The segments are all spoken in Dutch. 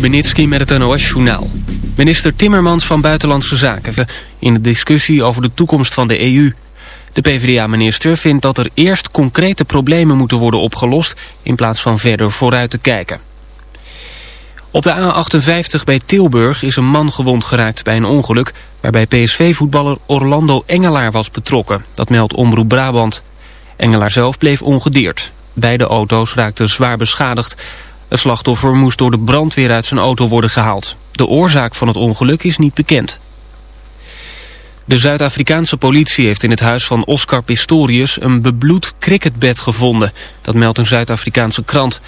Benitski met het NOS-journaal. Minister Timmermans van Buitenlandse Zaken in de discussie over de toekomst van de EU. De PvdA-minister vindt dat er eerst concrete problemen moeten worden opgelost... in plaats van verder vooruit te kijken. Op de A58 bij Tilburg is een man gewond geraakt bij een ongeluk... waarbij PSV-voetballer Orlando Engelaar was betrokken. Dat meldt Omroep Brabant. Engelaar zelf bleef ongedeerd. Beide auto's raakten zwaar beschadigd... Het slachtoffer moest door de brandweer uit zijn auto worden gehaald. De oorzaak van het ongeluk is niet bekend. De Zuid-Afrikaanse politie heeft in het huis van Oscar Pistorius een bebloed cricketbed gevonden. Dat meldt een Zuid-Afrikaanse krant.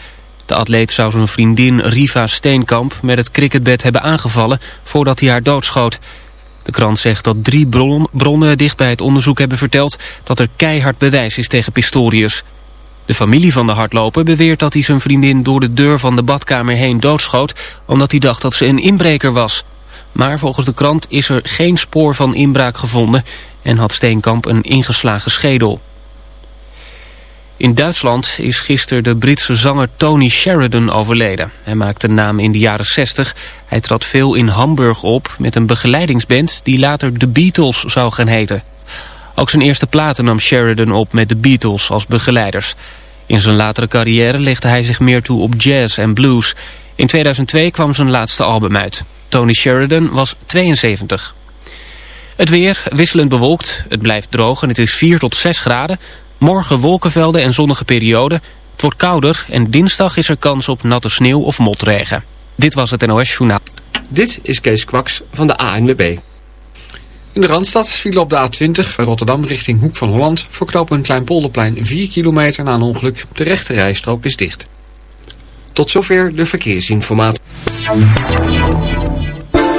De atleet zou zijn vriendin Riva Steenkamp met het cricketbed hebben aangevallen voordat hij haar doodschoot. De krant zegt dat drie bronnen dicht bij het onderzoek hebben verteld dat er keihard bewijs is tegen Pistorius. De familie van de hardloper beweert dat hij zijn vriendin door de deur van de badkamer heen doodschoot... omdat hij dacht dat ze een inbreker was. Maar volgens de krant is er geen spoor van inbraak gevonden... en had Steenkamp een ingeslagen schedel. In Duitsland is gisteren de Britse zanger Tony Sheridan overleden. Hij maakte naam in de jaren 60. Hij trad veel in Hamburg op met een begeleidingsband... die later de Beatles zou gaan heten. Ook zijn eerste platen nam Sheridan op met de Beatles als begeleiders. In zijn latere carrière legde hij zich meer toe op jazz en blues. In 2002 kwam zijn laatste album uit. Tony Sheridan was 72. Het weer wisselend bewolkt. Het blijft droog en het is 4 tot 6 graden. Morgen wolkenvelden en zonnige perioden. Het wordt kouder en dinsdag is er kans op natte sneeuw of motregen. Dit was het NOS Journaal. Dit is Kees Kwaks van de ANWB. In de Randstad viel op de A20 bij Rotterdam richting Hoek van Holland... voor knooppunt Kleinpolderplein 4 kilometer na een ongeluk. De rechte rijstrook is dicht. Tot zover de verkeersinformatie.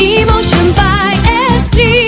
Emotion by Esprit.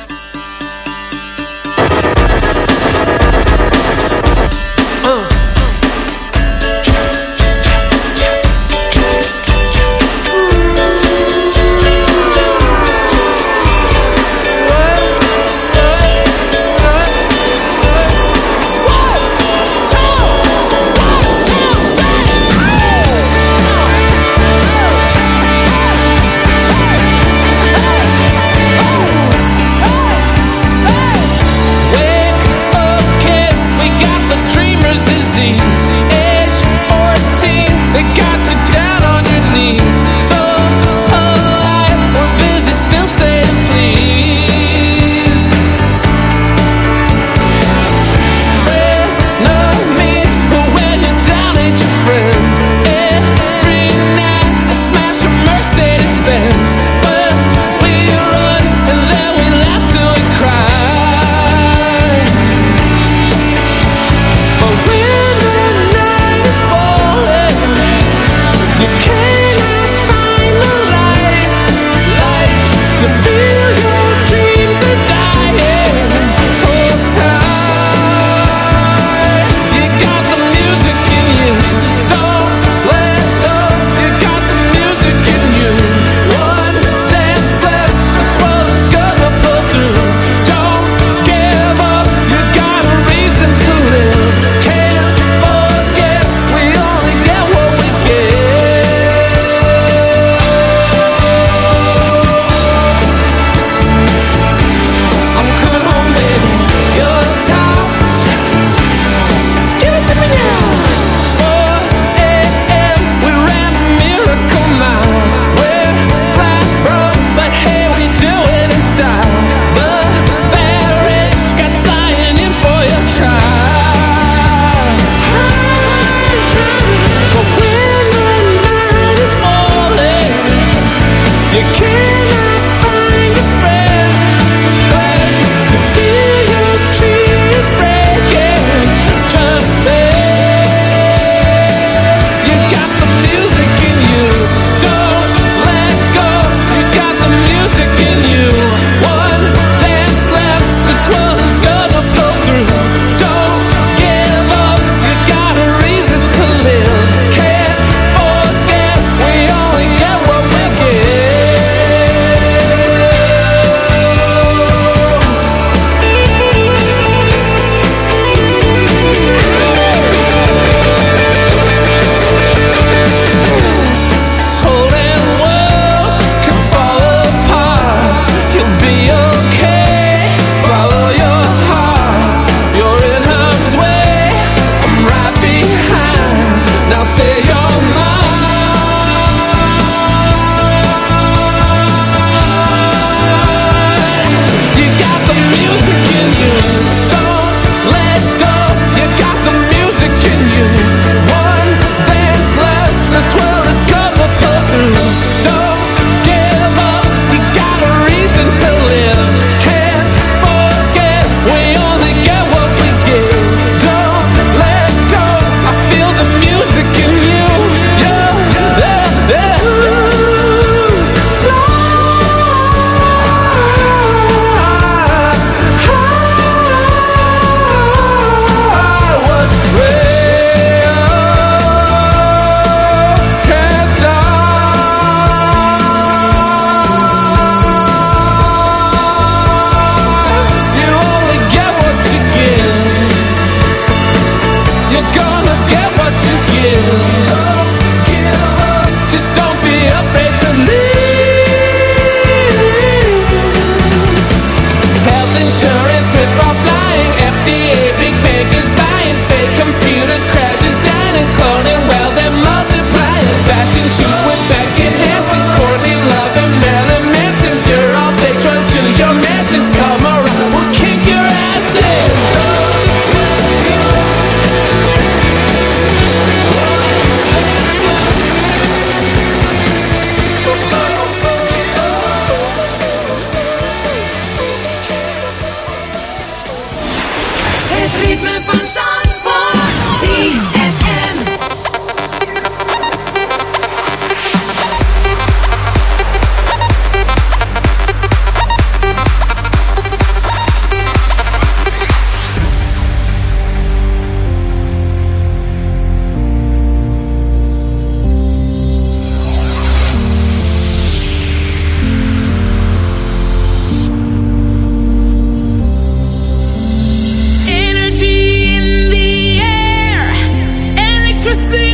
Electricity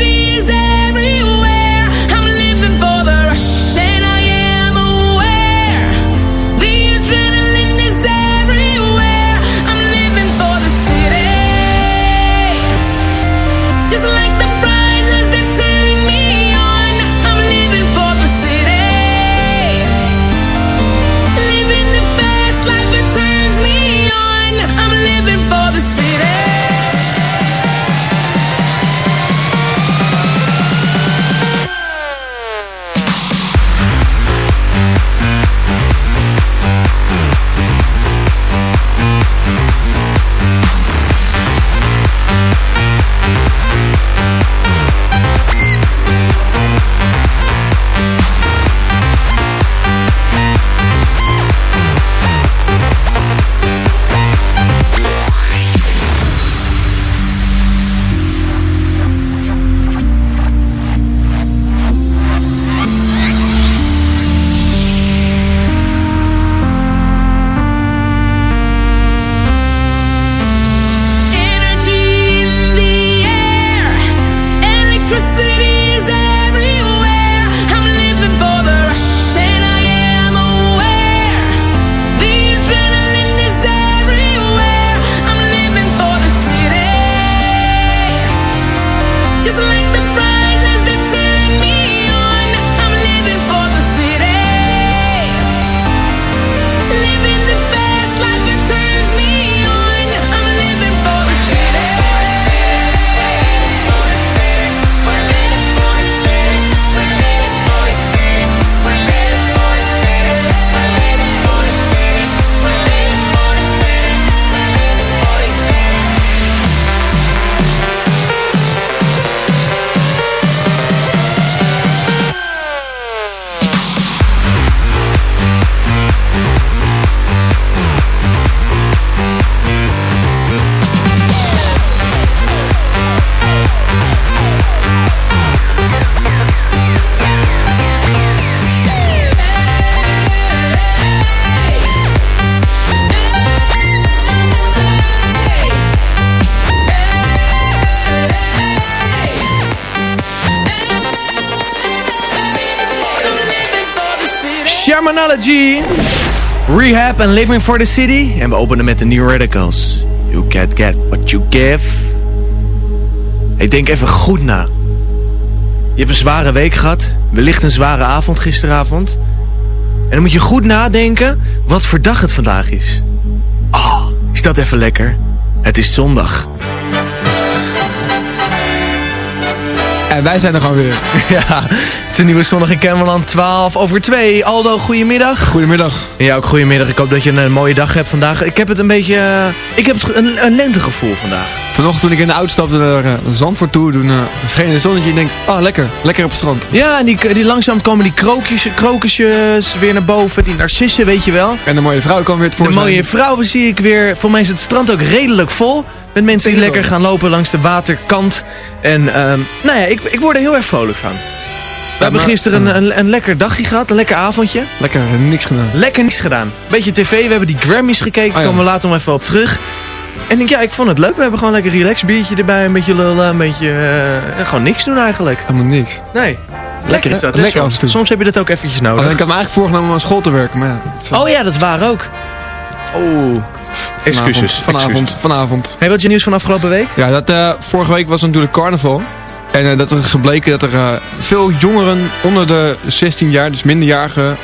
Rehab en Living for the City. En we openen met de New Radicals. You can't get what you give. Ik denk even goed na. Je hebt een zware week gehad. Wellicht een zware avond gisteravond. En dan moet je goed nadenken wat voor dag het vandaag is. Oh, is dat even lekker? Het is zondag. En wij zijn er gewoon weer. Ja, het is een nieuwe zondag in Kennemerland 12 over 2. Aldo, goedemiddag. Goedemiddag. Ja, ook goedemiddag. Ik hoop dat je een, eh, mooie dag hebt vandaag. Ik heb het een beetje... eh, ik heb het een, een lentegevoel vandaag. Vanochtend toen ik in de auto stapte naar uh, Zandvoort toe, toen uh, scheen het zonnetje ik denk, ah lekker, lekker op het strand. Ja, en die, die langzaam komen die krookjes, krokusjes weer naar boven. Die narcissen, weet je wel. En de mooie vrouw kwam weer De tevoorschijn. mooie vrouwen zie ik weer. Voor mij is het strand ook redelijk vol. Met mensen die lekker gaan lopen langs de waterkant. En ehm, nou ja, ik, ik word er heel erg vrolijk van. We hebben gisteren een, een, een lekker dagje gehad, een lekker avondje. Lekker, niks gedaan. Lekker niks gedaan. Beetje tv, we hebben die Grammys gekeken, Oh ja. komen we later nog even op terug. En ik, ja, ik vond het leuk. We hebben gewoon lekker relax biertje erbij, een beetje lullen, een beetje... eh, gewoon niks doen eigenlijk. Helemaal niks. Nee. Lekker is dat. hè? Lekker af soms, en toe. soms heb je dat ook eventjes nodig. Alleen ik had me eigenlijk voorgenomen om aan school te werken, maar ja. is- Oh ja, dat is waar ook. Oh, excuses. Vanavond, vanavond, excuses. vanavond. Hey, wat is je nieuws van afgelopen week? Ja, dat, eh, vorige week was natuurlijk carnaval. En eh, dat er gebleken dat er eh, veel jongeren onder de 16 jaar, dus minderjarigen,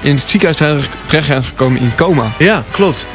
in het ziekenhuis zijn terecht zijn gekomen in coma. Ja, klopt.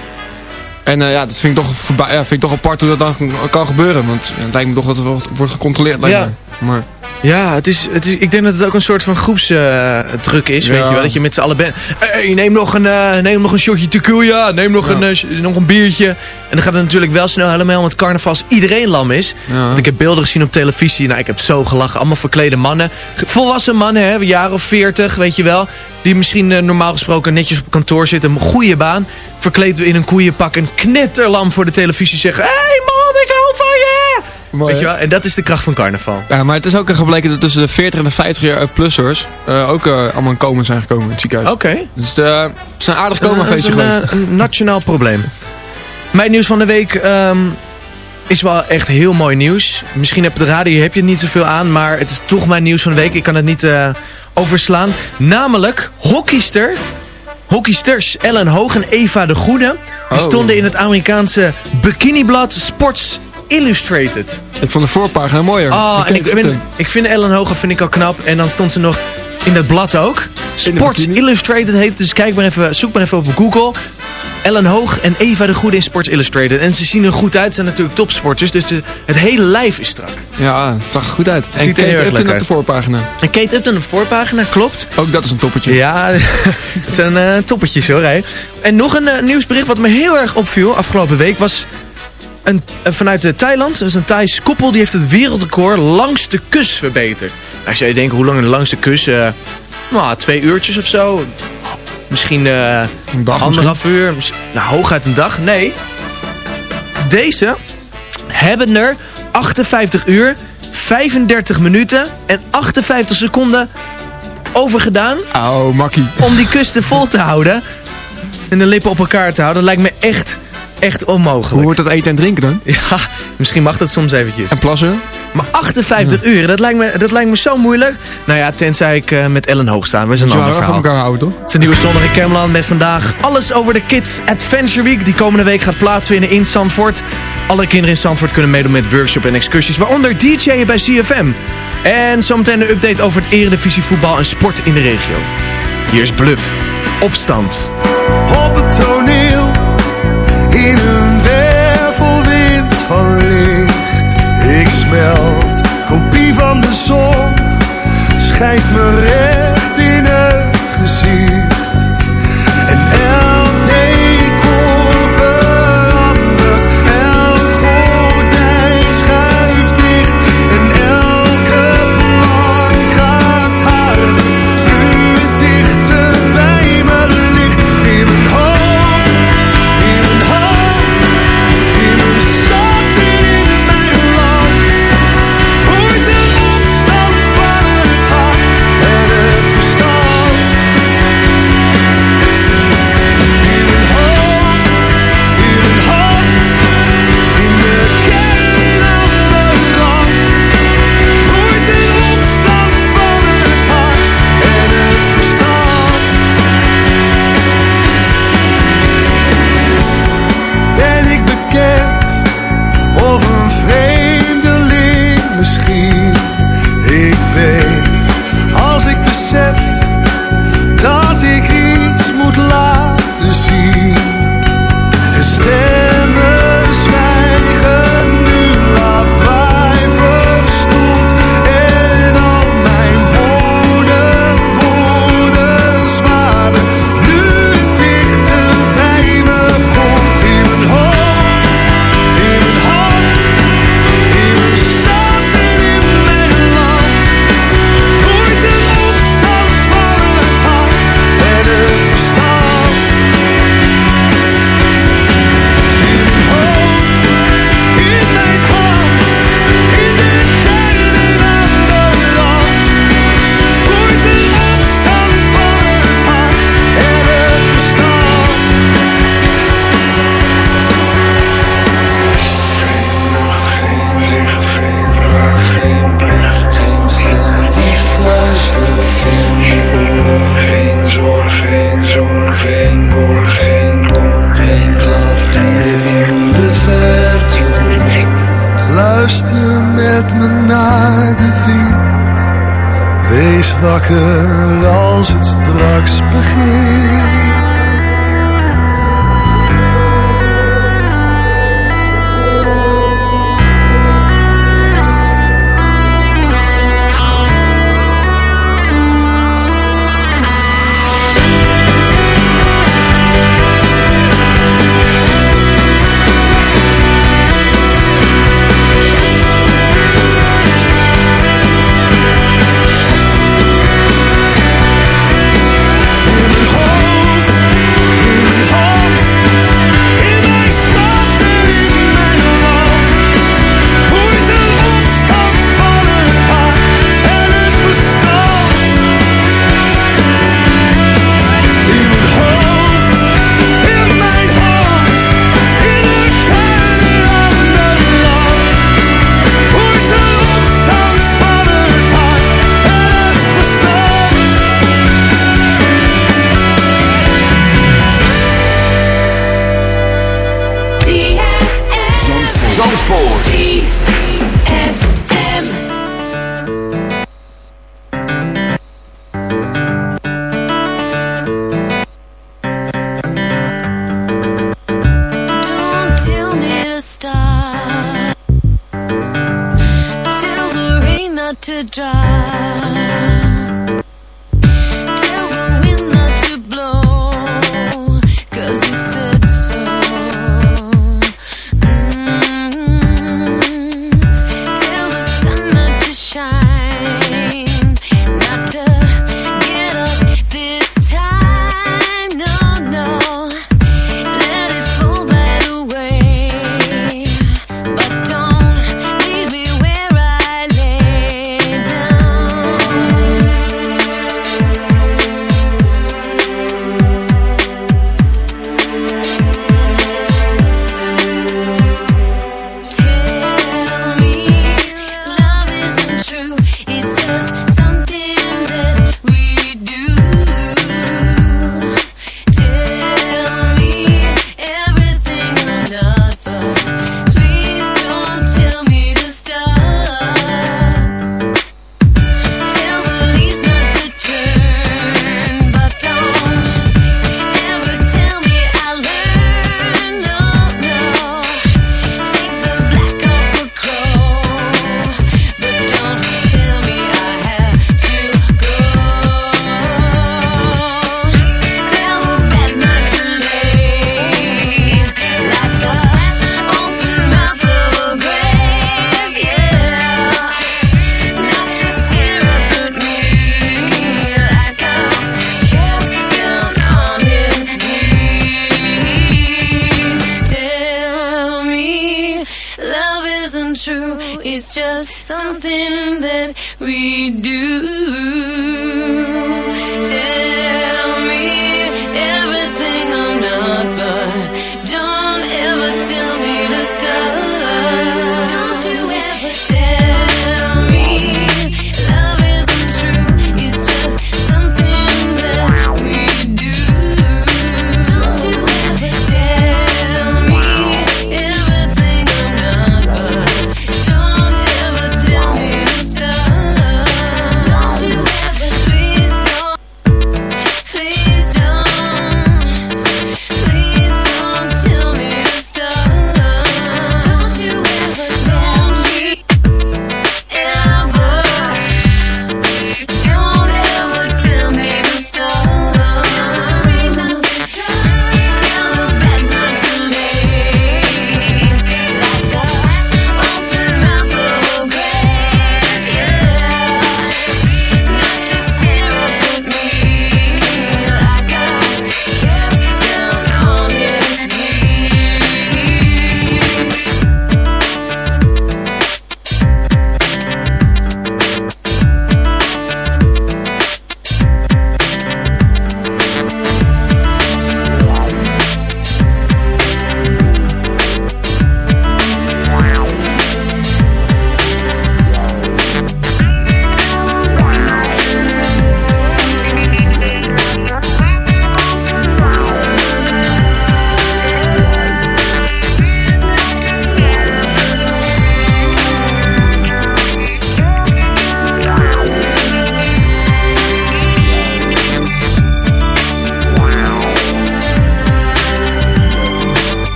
En ja, dat vind ik, toch ja, vind ik toch apart hoe dat dan kan gebeuren. Want het lijkt me toch dat er wordt, wordt gecontroleerd. lijkt Ja. Maar Ja, het is, het is, ik denk dat het ook een soort van groepsdruk is, weet je wel. Dat je met z'n allen bent. Hey, neem nog een, eh, neem nog een shotje tequila, neem nog, Ja. een, eh, nog een biertje. En dan gaat het natuurlijk wel snel helemaal met carnaval als iedereen lam is. Ja. Want ik heb beelden gezien op televisie. Nou, ik heb zo gelachen. Allemaal verklede mannen. Volwassen mannen, hè, een jaar of veertig, weet je wel. Die misschien eh, normaal gesproken netjes op kantoor zitten. Een goede baan. Verkleed in een koeienpak. En knetterlam voor de televisie zeggen. Hé hey man, ik hou van je! Mooi, weet je hè? wel? En dat is de kracht van carnaval. Ja, maar het is ook gebleken dat tussen de 40 en de 50 jaar plussers eh, ook eh, allemaal coma zijn gekomen in het ziekenhuis. Oké. Dus eh, het is een aardig coma-feestje een, geweest. een nationaal probleem. Mijn nieuws van de week ehm, is wel echt heel mooi nieuws. Misschien op de radio heb je het niet zoveel aan, maar het is toch mijn nieuws van de week. Ik kan het niet overslaan. Namelijk hockeyster, hockeysters Ellen Hoog en Eva de Goede. Die Oh. stonden in het Amerikaanse bikiniblad Sports Illustrated. Ik vond de voorpagina mooier. Oh, en ik vind, ik vind Ellen Hoge vind ik al knap. En dan stond ze nog in dat blad ook. Sports? Illustrated heet. Dus kijk maar even, zoek maar even op Google. Ellen Hoog en Eva de Goede in Sports Illustrated. En ze zien er goed uit. Ze zijn natuurlijk topsporters. Dus de- het hele lijf is strak. Ja, het zag er goed uit. En Kate Upton op de voorpagina. En Kate Upton op de voorpagina, klopt. Ook dat is een toppertje. Ja, het zijn eh toppetjes hoor. Hè. En nog een eh, nieuwsbericht wat me heel erg opviel afgelopen week was... Een, eh, vanuit eh, Thailand, dus een Thais koppel, die heeft het wereldrecord langs de kus verbeterd. Nou, als jij denkt, hoe lang de langste kus? eh nou, twee uurtjes of zo. Misschien Een dag anderhalf uur. Mis- Nou, hooguit een dag. Nee. Deze hebben er 58 uur, 35 minuten en 58 seconden over gedaan misschien. Oh, makkie. om die kusten vol te houden en de lippen op elkaar te houden, dat lijkt me echt, echt Hoe onmogelijk. wordt dat eten en drinken dan? Ja, misschien mag dat soms eventjes. En plassen? Maar 58 uur, dat lijkt, me, dat lijkt me zo moeilijk. Nou ja, tenzij ik eh, met Ellen Hoog sta. Dat is een Ja, ander elkaar houden, toch? Het is een nieuwe zondag in Cameland met vandaag alles over de Kids Adventure Week. Die komende week gaat plaatsvinden in Zandvoort. Alle kinderen in Zandvoort kunnen meedoen met workshop en excursies, waaronder DJ'en bij CFM. En zometeen een update over het eredivisie voetbal en sport in de regio. Hier is Bluff. Opstand. op het kopie van de zon, schijnt me recht in het gezicht.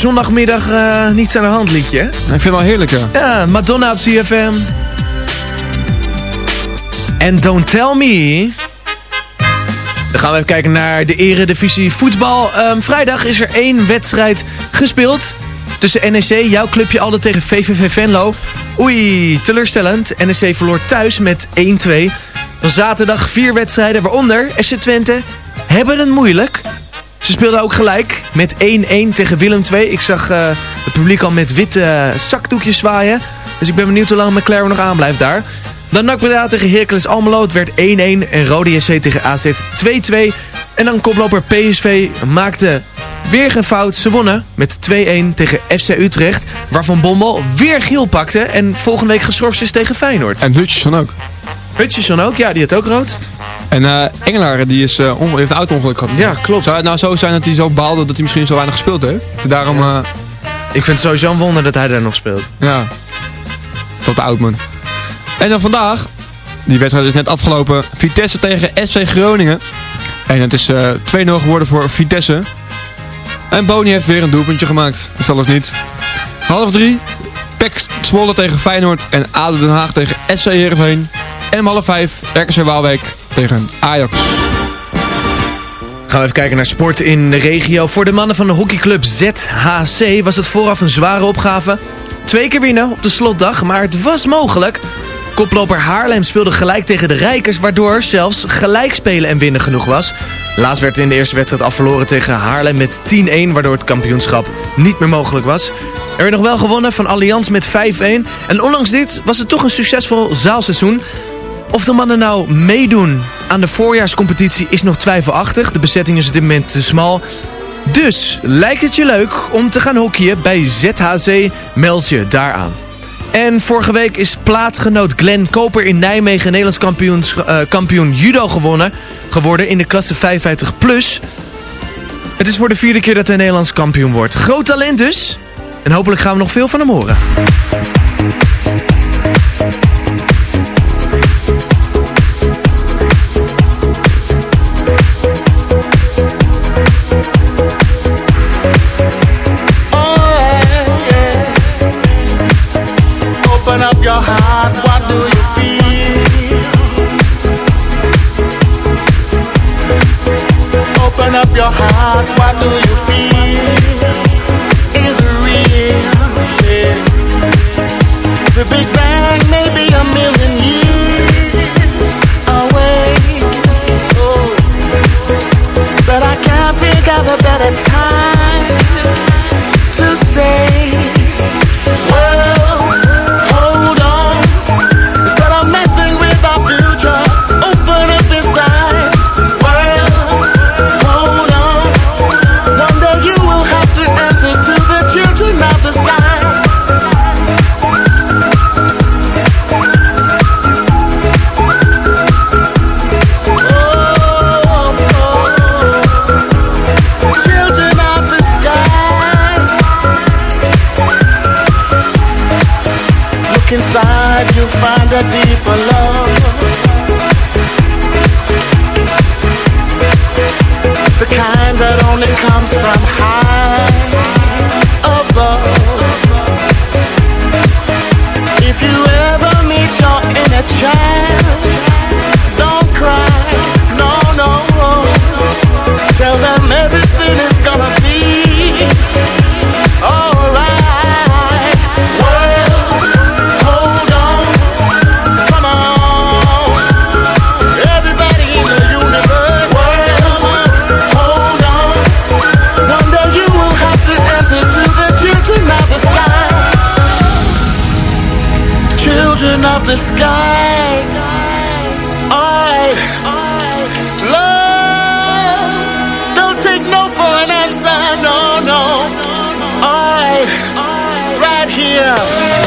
Zondagmiddag eh, niets aan de hand liedje. hè? Ik vind het wel heerlijk, ja. Ja, Madonna op CFM. En Don't Tell Me. Dan gaan we even kijken naar de eredivisie voetbal. Ehm, vrijdag is er één wedstrijd gespeeld. Tussen NEC, jouw clubje altijd tegen VVV Venlo. Oei, teleurstellend. NEC verloor thuis met 1-2. Dan zaterdag vier wedstrijden, waaronder SC Twente hebben het moeilijk. Ze speelden ook gelijk met 1-1 tegen Willem II. Ik zag eh, het publiek al met witte eh, zakdoekjes zwaaien. Dus ik ben benieuwd hoe lang McLaren nog aanblijft daar. Dan NAC Breda tegen Hercules Almelo. Het werd 1-1 en Rode JC tegen AZ 2-2. En dan koploper PSV maakte weer geen fout. Ze wonnen met 2-1 tegen FC Utrecht. Waarvan Bommel weer geel pakte en volgende week geschorst is tegen Feyenoord. En van ook. Hutchison ook, ja, die had ook rood. En eh Engelaar die is, onge- heeft een auto-ongeluk gehad. Ja, klopt. Zou het nou zo zijn dat hij zo baalde dat hij misschien zo weinig gespeeld heeft? Daarom, eh, Ik vind het sowieso een wonder dat hij daar nog speelt. ja, tot de oud man. En dan vandaag, die wedstrijd is net afgelopen, Vitesse tegen SC Groningen. En het is eh 2-0 geworden voor Vitesse. En Boni heeft weer een doelpuntje gemaakt. Is alles niet. Half drie, PEC Zwolle tegen Feyenoord en ADO Den Haag tegen SC Heerenveen. En om half vijf, RKC Waalwijk tegen Ajax. Gaan we even kijken naar sport in de regio. Voor de mannen van de hockeyclub ZHC was het vooraf een zware opgave. Twee keer winnen op de slotdag, maar het was mogelijk. Koploper Haarlem speelde gelijk tegen de Rijkers... waardoor zelfs gelijk spelen en winnen genoeg was. Laatst werd in de eerste wedstrijd afverloren tegen Haarlem met 10-1... waardoor het kampioenschap niet meer mogelijk was. Er werd nog wel gewonnen van Allianz met 5-1. En ondanks dit was het toch een succesvol zaalseizoen... Of de mannen nou meedoen aan de voorjaarscompetitie is nog twijfelachtig. De bezetting is op dit moment te smal. Dus lijkt het je leuk om te gaan hockeyen bij ZHC, meld je daaraan. En vorige week is plaatsgenoot Glenn Koper in Nijmegen Nederlands kampioens, eh, kampioen judo gewonnen, geworden in de klasse 55 plus. Het is voor de vierde keer dat hij Nederlands kampioen wordt. Groot talent dus. En hopelijk gaan we nog veel van hem horen. Right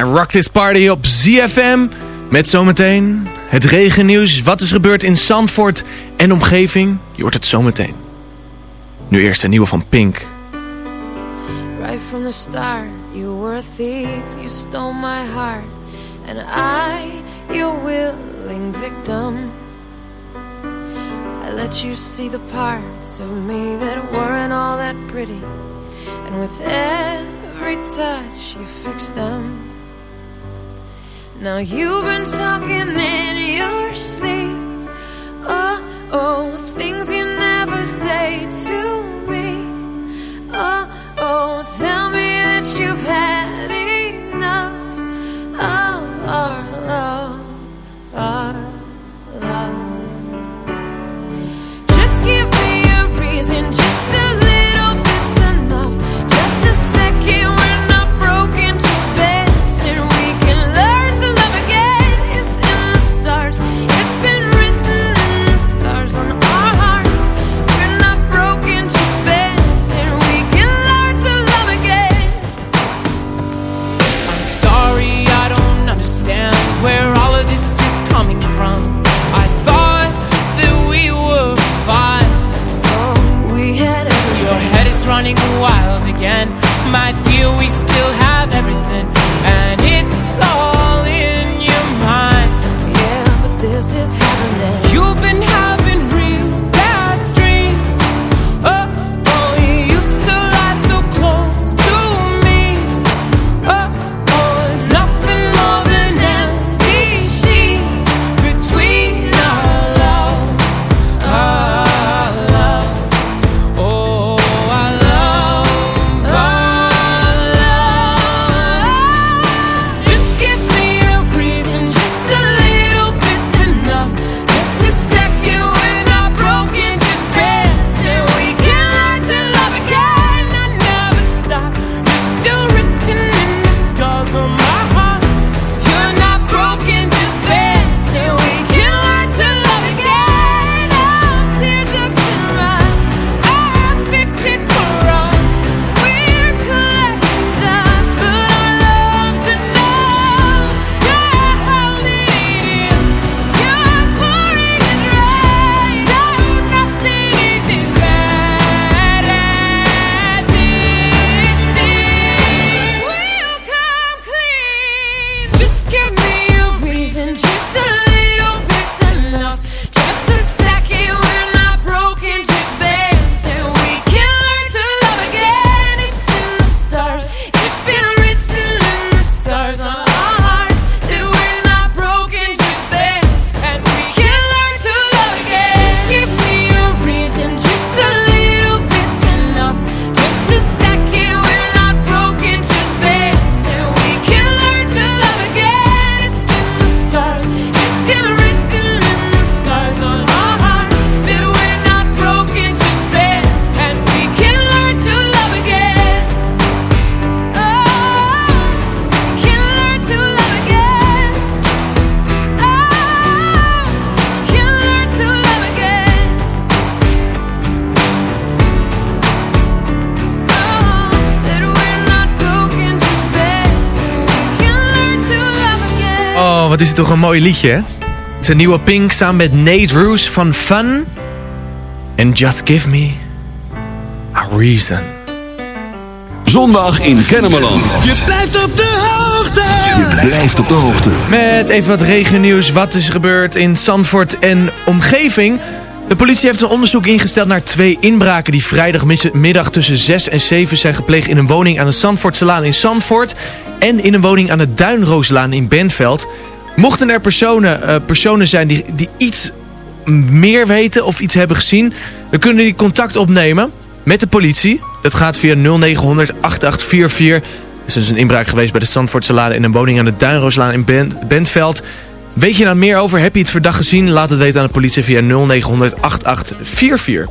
en Rock This Party op ZFM. Met zometeen het regennieuws. Wat is gebeurd in Zandvoort en omgeving? Je hoort het zometeen. Nu eerst een nieuwe van Pink. Right from the start, you were a thief, you stole my heart, and I, your will willing victim. I let you see the parts of me that weren't all that pretty. And with every touch, you fixed them. Now you've been talking in your sleep. Oh, oh, things you never say to me. Oh, oh, tell me that you've had enough of our love, het toch een mooi liedje, hè? Het is een nieuwe Pink samen met Nate Roos van Fun. And Just Give Me a Reason. Zondag in Kennemerland. Je blijft op de hoogte. Je blijft op de hoogte. Met even wat regennieuws. Wat is er gebeurd in Zandvoort en omgeving? De politie heeft een onderzoek ingesteld naar twee inbraken... die vrijdagmiddag tussen 6 en 7 zijn gepleegd... in een woning aan de Zandvoortselaan in Zandvoort... en in een woning aan de Duinrooslaan in Bentveld. Mochten er personen, eh, personen zijn die, die iets meer weten of iets hebben gezien... dan kunnen die contact opnemen met de politie. Dat gaat via 0900 8844. Er is een inbraak geweest bij de Zandvoortse Lade... in een woning aan de Duinrooslaan in Ben- Bentveld... Weet je daar meer over? Heb je het verdacht gezien? Laat het weten aan de politie via 0900 8844.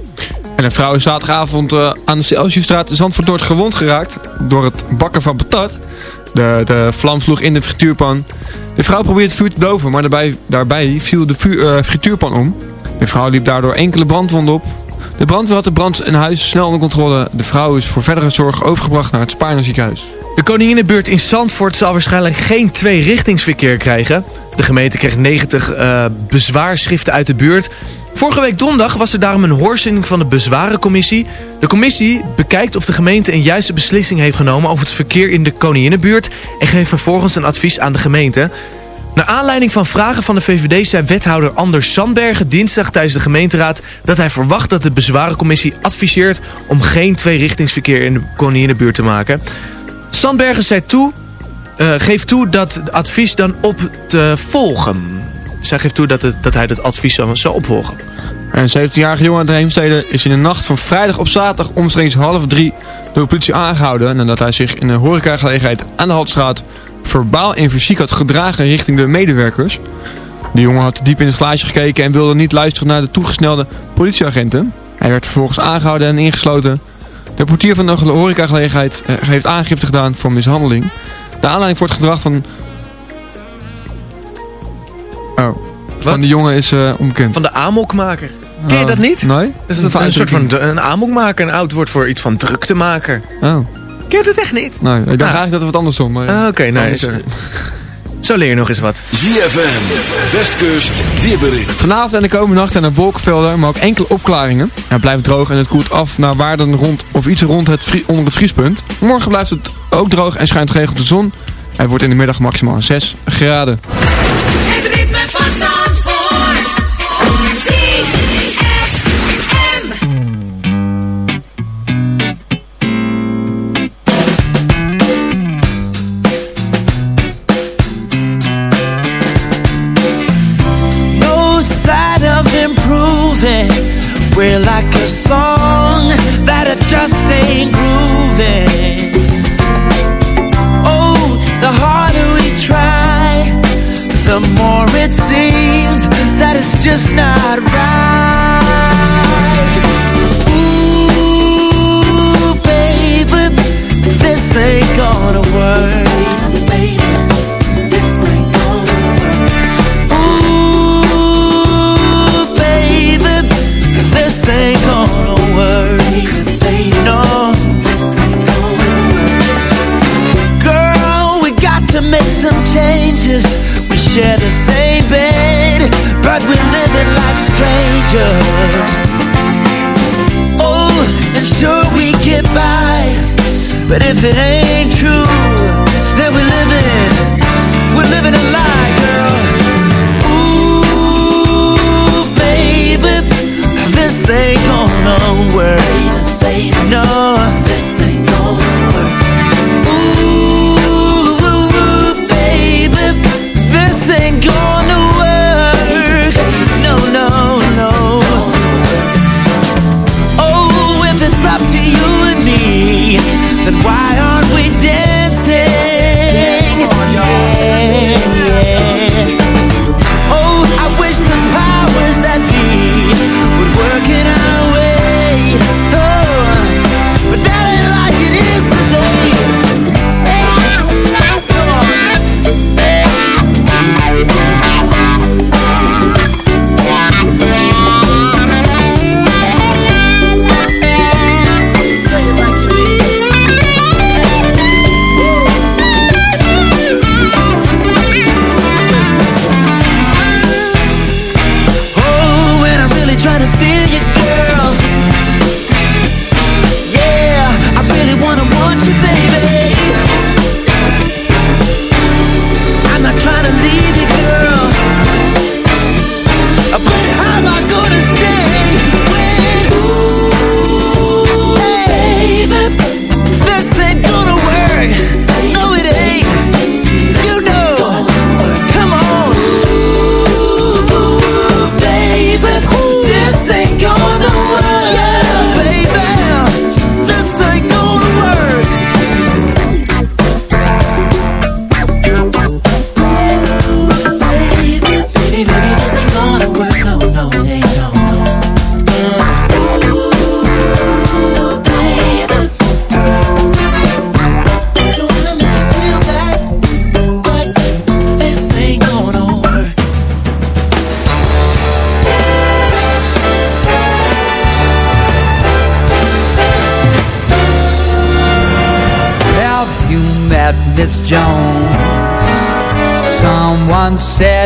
En een vrouw is zaterdagavond eh, aan de Celsiusstraat Zandvoort gewond geraakt door het bakken van patat. De, de vlam sloeg in de frituurpan. De vrouw probeerde het vuur te doven, maar daarbij, daarbij viel de eh, frituurpan om. De vrouw liep daardoor enkele brandwonden op. De brandweer had de brand in huis snel onder controle. De vrouw is voor verdere zorg overgebracht naar het Spaarne ziekenhuis. De Koninginnenbuurt in Zandvoort zal waarschijnlijk geen tweerichtingsverkeer krijgen. De gemeente kreeg 90 eh, bezwaarschriften uit de buurt. Vorige week donderdag was er daarom een hoorzitting van de bezwarencommissie. De commissie bekijkt of de gemeente een juiste beslissing heeft genomen over het verkeer in de Koninginnenbuurt... en geeft vervolgens een advies aan de gemeente. Naar aanleiding van vragen van de VVD zei wethouder Anders Sandbergen dinsdag tijdens de gemeenteraad dat hij verwacht dat de bezwarencommissie adviseert om geen tweerichtingsverkeer in de koninginnenbuurt te maken. Sandbergen zei toe, eh, geeft toe dat het advies dan op te volgen. Zij geeft toe dat, het, dat hij dat advies zou, zou opvolgen. Een 17-jarige jongen uit de Heemstede is in de nacht van vrijdag op zaterdag omstreeks half drie door de politie aangehouden nadat hij zich in een horecagelegenheid aan de Haltstraat verbaal en fysiek had gedragen richting de medewerkers. De jongen had diep in het glaasje gekeken en wilde niet luisteren naar de toegesnelde politieagenten. Hij werd vervolgens aangehouden en ingesloten. De portier van de horecagelegenheid eh, heeft aangifte gedaan voor mishandeling. De aanleiding voor het gedrag van... Oh. Van de jongen is eh, onbekend. Van de amokmaker. Ken je Oh, dat niet? Nee? Dat is een, een soort van de- een amokmaker, een oud woord voor iets van druktemaker. Oh. Ken je dat echt niet? Nee, ik dacht Ah. eigenlijk dat het wat anders stond. Maar, Ah, Oké, nee. Anders, Zo, zo leer je nog eens wat. ZFM, Westkust, weerbericht. Vanavond en de komende nacht zijn er wolkenvelden, maar ook enkele opklaringen. Het blijft droog en het koelt af naar waarden rond of iets rond het onder het vriespunt. Morgen blijft het ook droog en schijnt geregeld de zon. Het wordt in de middag maximaal 6 graden. Het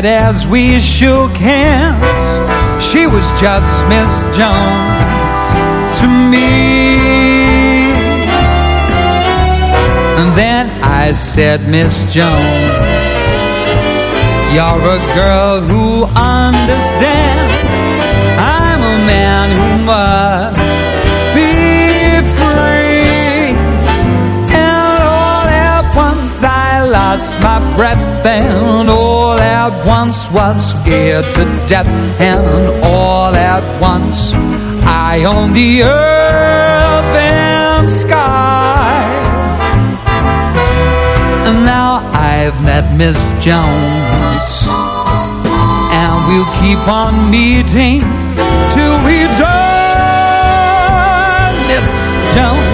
said as we shook hands, she was just Miss Jones to me. And then I said, Miss Jones, You're a girl who understands. I'm a man who must be free. And all at once I lost my breath, and all at once was scared to death, and all at once I own the earth and sky. And now I've met Miss Jones, and we'll keep on meeting till we die Miss Jones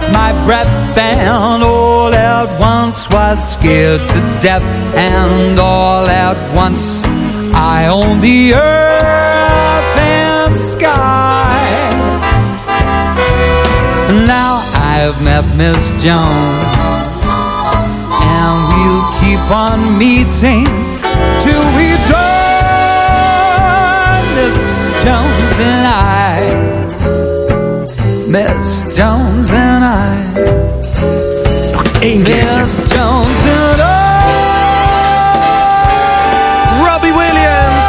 lost my breath And all at once was scared to death And all at once I own the earth and sky. Now I've met Miss Jones And we'll keep on meeting Miss Jones and I Miss Jones and I Robbie Williams.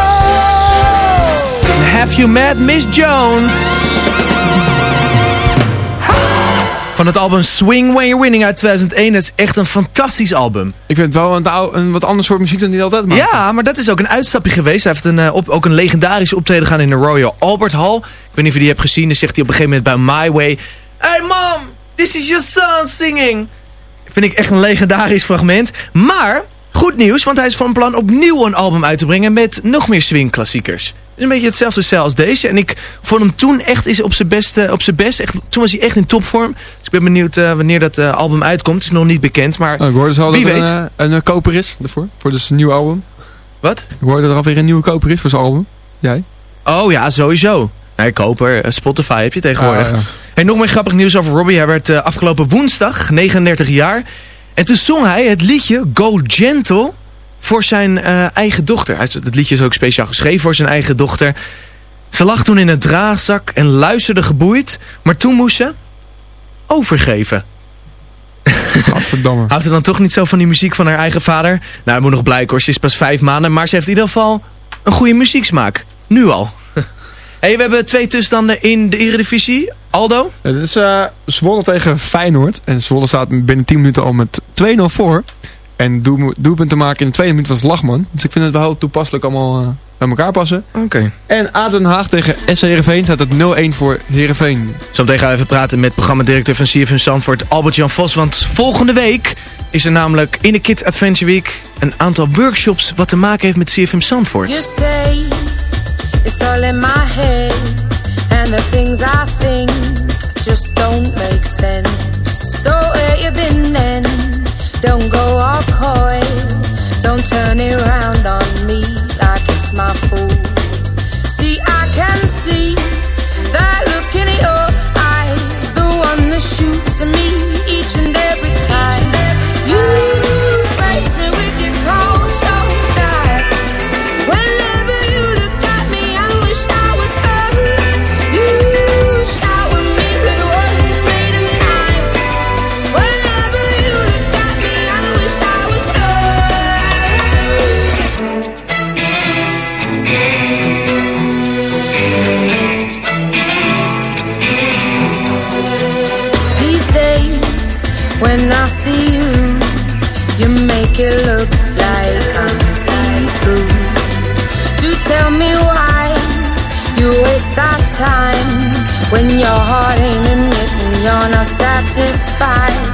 Have you met Miss Jones? Van het album Swing When You're Winning uit 2001. Dat is echt een fantastisch album. Ik vind het wel een, een wat ander soort muziek dan die altijd maakt. Ja, maar dat is ook een uitstapje geweest. Hij heeft een, eh, op, ook een legendarische optreden gedaan in de Royal Albert Hall. Ik weet niet of je die hebt gezien. Dan zegt hij op een gegeven moment bij My Way... Hey mom, this is your son singing. Vind ik echt een legendarisch fragment. Maar, goed nieuws, want hij is van plan opnieuw een album uit te brengen... met nog meer swing-klassiekers. Een beetje hetzelfde stijl als deze. En ik vond hem toen echt is op zijn beste, op zijn best. Echt, toen was hij echt in topvorm. Dus ik ben benieuwd eh, wanneer dat eh, album uitkomt. Het is nog niet bekend, maar Oh, ik hoorde wie dat weet. een, eh, een, eh, koper is ervoor. Voor dus een nieuw album. Wat? Ik hoorde dat er alweer een nieuwe koper is voor zijn album. Jij? Oh ja, sowieso. Nee, koper, eh, Spotify heb je tegenwoordig. Ah, ja. En nog meer grappig nieuws over Robbie. Hij werd eh, afgelopen woensdag 39 jaar. En toen zong hij het liedje Go Gentle voor zijn eh, eigen dochter. Het liedje is ook speciaal geschreven voor zijn eigen dochter. Ze lag toen in het draagzak en luisterde geboeid. Maar toen moest ze overgeven. Godverdamme. Houdt ze dan toch niet zo van die muziek van haar eigen vader? Nou, het moet nog blijken hoor. Ze is pas vijf maanden. Maar ze heeft in ieder geval een goede muzieksmaak. Nu al. hey, we hebben twee tussenstanden in de Eredivisie. Aldo? Dit is eh, Zwolle tegen Feyenoord. En Zwolle staat binnen 10 minuten al met 2-0 voor. En doel, doelpunt te maken in de tweede minuut was Lachman. Dus ik vind het wel heel toepasselijk allemaal eh, bij elkaar passen. Oké. En ADO Den Haag tegen SC Heerenveen staat het 0-1 voor Heerenveen. Zometeen gaan we even praten met programmadirecteur van CFM Zandvoort, Albert-Jan Vos. Want volgende week is er namelijk in de Kids Adventure Week een aantal workshops wat te maken heeft met CFM Zandvoort. You say it's all in my head, and the things I think just don't make sense. So where you been then? Don't go all coy, don't turn it round on me like it's my fault. See, I can see that look in your time when your heart ain't in it and you're not satisfied.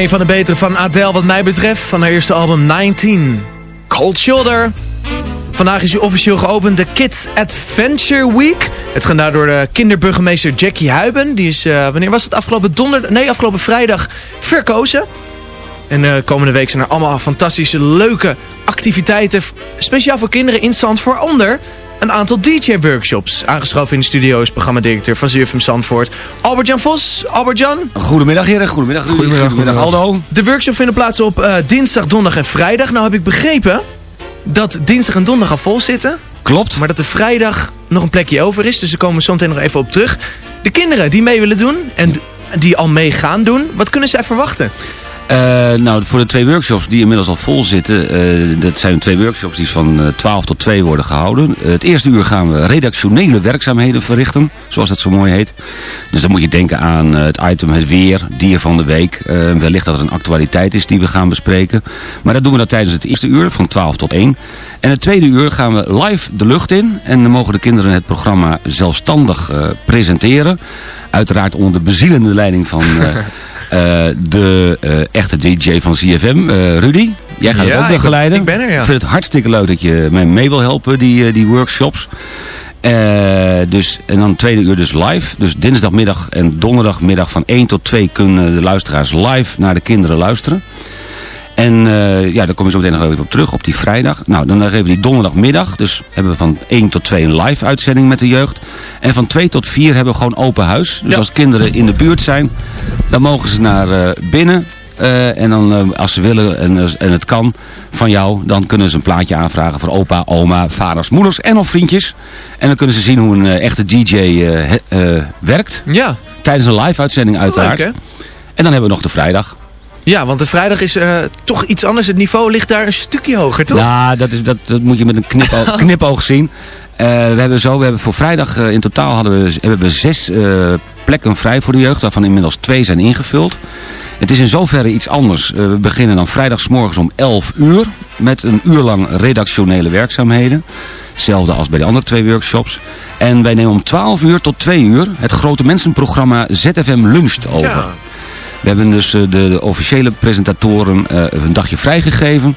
Een van de betere van Adele wat mij betreft. Van haar eerste album 19. Cold Shoulder. Vandaag is hij officieel geopend de Kids Adventure Week. Het gaat door de kinderburgemeester Jackie Huiben. Die is, eh, wanneer was het? Afgelopen donderdag? Nee, afgelopen vrijdag verkozen. En uh, komende week zijn er allemaal fantastische, leuke activiteiten. Speciaal voor kinderen in Zandvoort. Onder een aantal DJ-workshops. Aangeschoven in de studio is programmadirecteur van ZFM Zandvoort. Albert-Jan Vos. Albert-Jan. Goedemiddag heren, goedemiddag Rudy. Goedemiddag, goedemiddag Aldo. De workshops vinden plaats op uh, dinsdag, donderdag en vrijdag. Nou heb ik begrepen dat dinsdag en donderdag al vol zitten. Klopt. Maar dat er vrijdag nog een plekje over is. Dus daar komen we zo meteen nog even op terug. De kinderen die mee willen doen en die al mee gaan doen. Wat kunnen zij verwachten? Uh, nou, voor de twee workshops die inmiddels al vol zitten... Uh, dat zijn twee workshops die van uh, 12 tot 2 worden gehouden. het eerste uur gaan we redactionele werkzaamheden verrichten, zoals dat zo mooi heet. Dus dan moet je denken aan het item het weer, dier van de week. wellicht dat er een actualiteit is die we gaan bespreken. Maar dat doen we dan tijdens het eerste uur, van 12 tot 1. En het tweede uur gaan we live de lucht in. En dan mogen de kinderen het programma zelfstandig presenteren. Uiteraard onder de bezielende leiding van... Uh, de uh, echte DJ van CFM, uh, Rudy. Jij gaat ja, het ook begeleiden. Ik ben er, ja. Ik vind het hartstikke leuk dat je mij mee wil helpen, die, die workshops. dus, en dan tweede uur dus live. Dus dinsdagmiddag en donderdagmiddag van 1 tot 2 kunnen de luisteraars live naar de kinderen luisteren. En uh, ja, daar kom je zo meteen nog even op terug, op die vrijdag. Nou, dan geven we die donderdagmiddag. Dus hebben we van 1 tot 2 een live uitzending met de jeugd. En van 2 tot 4 hebben we gewoon open huis. Dus ja. als kinderen in de buurt zijn, dan mogen ze naar uh, binnen. Uh, en dan als ze willen en, en het kan van jou, dan kunnen ze een plaatje aanvragen voor opa, oma, vaders, moeders en of vriendjes. En dan kunnen ze zien hoe een echte DJ werkt. Ja. Tijdens een live uitzending uiteraard. Leuk, en dan hebben we nog de vrijdag. Ja, want de vrijdag is uh, toch iets anders. Het niveau ligt daar een stukje hoger, toch? Ja, dat, is, dat, dat moet je met een knipoog, knipoog zien. Uh, we hebben zo, we hebben voor vrijdag uh, in totaal hadden we, hebben we zes plekken vrij voor de jeugd. Waarvan inmiddels twee zijn ingevuld. Het is in zoverre iets anders. we beginnen dan vrijdagsmorgens om 11 uur. Met een uur lang redactionele werkzaamheden. Hetzelfde als bij de andere twee workshops. En wij nemen om 12 uur tot 2 uur het grote mensenprogramma ZFM Luncht over. Ja. We hebben dus de, de officiële presentatoren uh, een dagje vrijgegeven.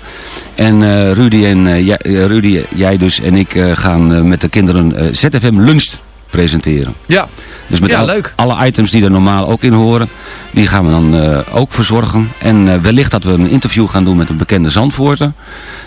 En uh, Rudy, en, Rudy, jij dus en ik gaan met de kinderen ZFM Lunch presenteren. Ja, dus met ja, al, leuk. alle items die er normaal ook in horen, die gaan we dan ook verzorgen. En wellicht dat we een interview gaan doen met een bekende Zandvoorter.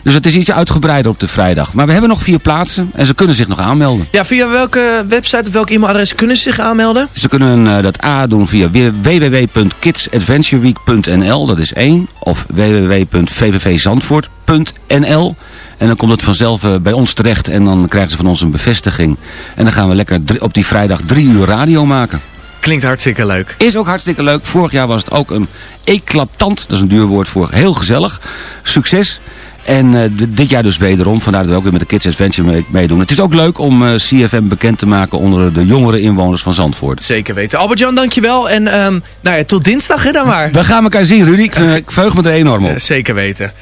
Dus het is iets uitgebreider op de vrijdag. Maar we hebben nog vier plaatsen en ze kunnen zich nog aanmelden. Ja, via welke website of welk e-mailadres kunnen ze zich aanmelden? Ze kunnen uh, dat A doen via www.kidsadventureweek.nl, dat is één. Of www.vvvzandvoort.nl. En dan komt het vanzelf uh, bij ons terecht en dan krijgen ze van ons een bevestiging. En dan gaan we lekker op die vrijdag drie uur radio maken. Klinkt hartstikke leuk. Is ook hartstikke leuk. Vorig jaar was het ook een eclatant, dat is een duur woord voor heel gezellig, succes. En uh, dit jaar dus wederom, vandaar dat we ook weer met de Kids Adventure meedoen. Het is ook leuk om uh, CFM bekend te maken onder de jongere inwoners van Zandvoort. Zeker weten. Albert-Jan, dankjewel. En um, nou ja, tot dinsdag hè, dan maar. We gaan elkaar zien, Rudy. Ik, uh, ik me er enorm op. Zeker weten.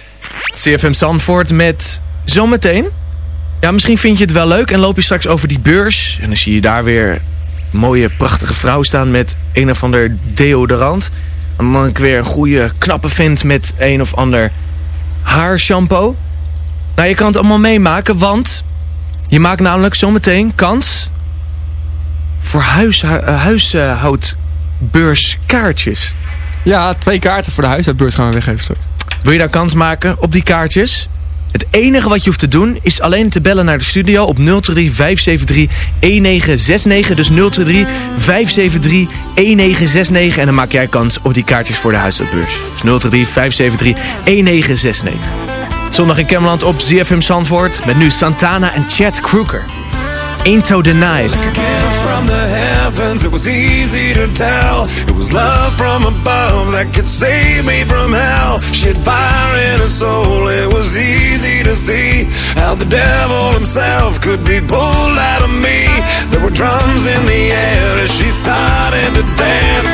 CFM Zandvoort met zometeen. Ja, misschien vind je het wel leuk en loop je straks over die beurs. En dan zie je daar weer een mooie, prachtige vrouw staan met een of ander deodorant. En dan ik weer een goede, knappe vent met een of ander haarshampoo. Nou, je kan het allemaal meemaken, want je maakt namelijk zometeen kans voor huishoudbeurskaartjes. Ja, twee kaarten voor de huishoudbeurs gaan we weggeven straks. Wil je daar kans maken op die kaartjes? Het enige wat je hoeft te doen is alleen te bellen naar de studio op 023 573 1969. Dus 023 573 1969. En dan maak jij kans op die kaartjes voor de huishoudbeurs. Dus 023 573 1969. Zondag in Kemmerland op ZFM Zandvoort. Met nu Santana en Chad Kruger. Into the Night. from the heavens, it was easy to tell. It was love from above that could save me from hell. She had fire in her soul, it was easy to see how the devil himself could be pulled out of me. There were drums in the air as she started to dance.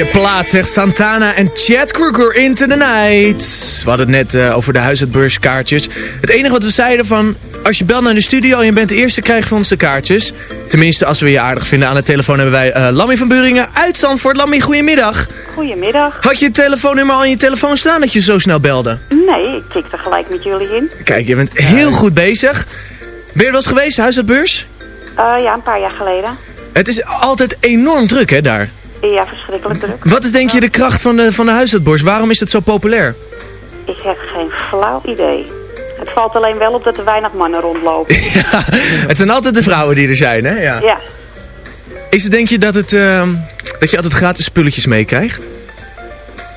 Goeie plaat zegt Santana en Chad Kruger Into the Night. We hadden het net eh, over de huisartsbeurskaartjes. Het enige wat we zeiden van... Als je belt naar de studio en je bent de eerste, krijg je van ons de kaartjes. Tenminste, als we je aardig vinden. Aan de telefoon hebben wij eh Lammy van Buringen uit Zandvoort. Lammy, goedemiddag. Goedemiddag. Had je het telefoonnummer al in je telefoon staan dat je zo snel belde? Nee, ik klik er gelijk met jullie in. Kijk, je bent heel goed bezig. Ben je er wel eens geweest, huisartsbeurs? Eh, ja, een paar jaar geleden. Het is altijd enorm druk, hè, daar. Ja, verschrikkelijk druk. Wat is denk je de kracht van de, van de huisartsbeurs? Waarom is het zo populair? Ik heb geen flauw idee. Het valt alleen wel op dat er weinig mannen rondlopen. Het zijn altijd de vrouwen die er zijn, hè? Ja. Ja. Is het, denk je, dat, het, ehm, dat je altijd gratis spulletjes meekrijgt?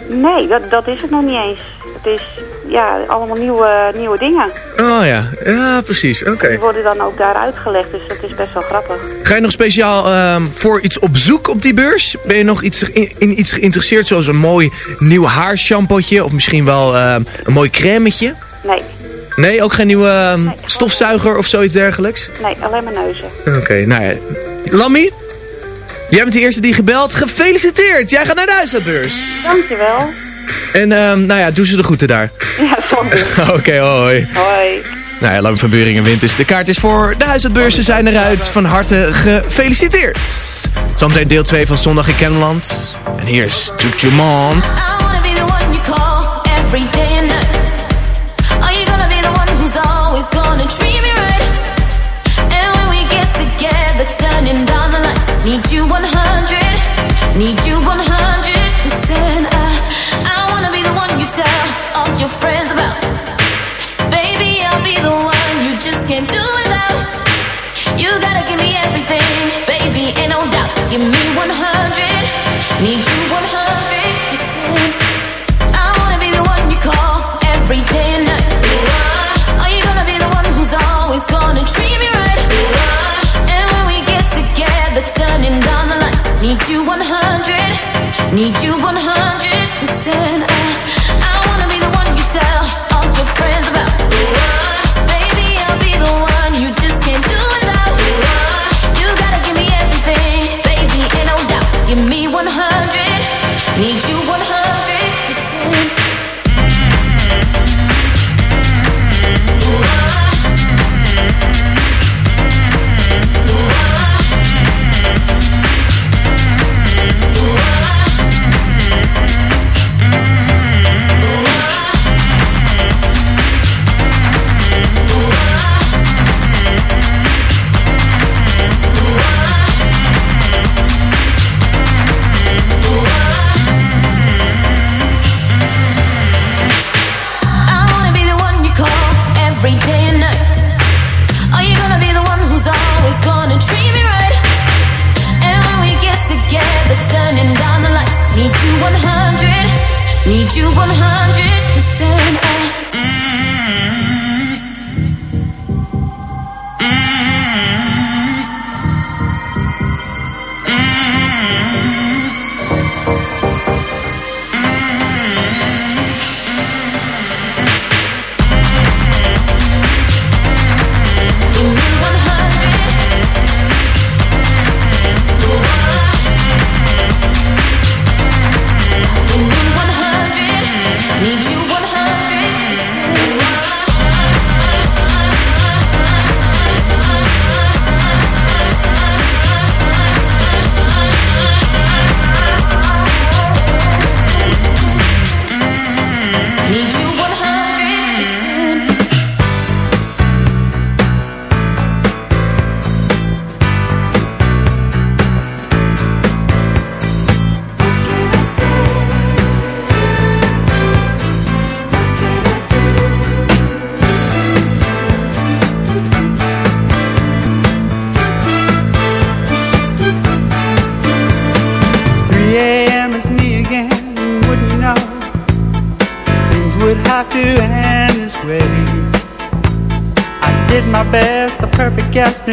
Nee, dat, dat is het nog niet eens. Het is ja, allemaal nieuwe, nieuwe dingen. Oh ja, ja precies, oké. Die worden dan ook daar uitgelegd, dus dat is best wel grappig. Ga je nog speciaal ehm, voor iets op zoek op die beurs? Ben je nog iets, in, in iets geïnteresseerd, zoals een mooi nieuw haarshampootje? Of misschien wel ehm, een mooi crèmetje? Nee, Nee, ook geen nieuwe ehm, stofzuiger of zoiets dergelijks? nee, alleen maar neuzen. Oké, nou ja. Lammy? Jij bent de eerste die gebeld. Gefeliciteerd! Jij gaat naar de huisartsbeurs. Dankjewel. En ehm, nou ja, doe ze de groeten daar. Ja. Oké, hoi. Hoi. Nou ja, Lammy van Buringen wint dus. De kaart is voor de huisartsbeurzen zijn eruit. Van harte gefeliciteerd. Zometeen deel 2 van Zondag in Kennemerland. En hier is Your Mond. I wanna be the one you call every day podcast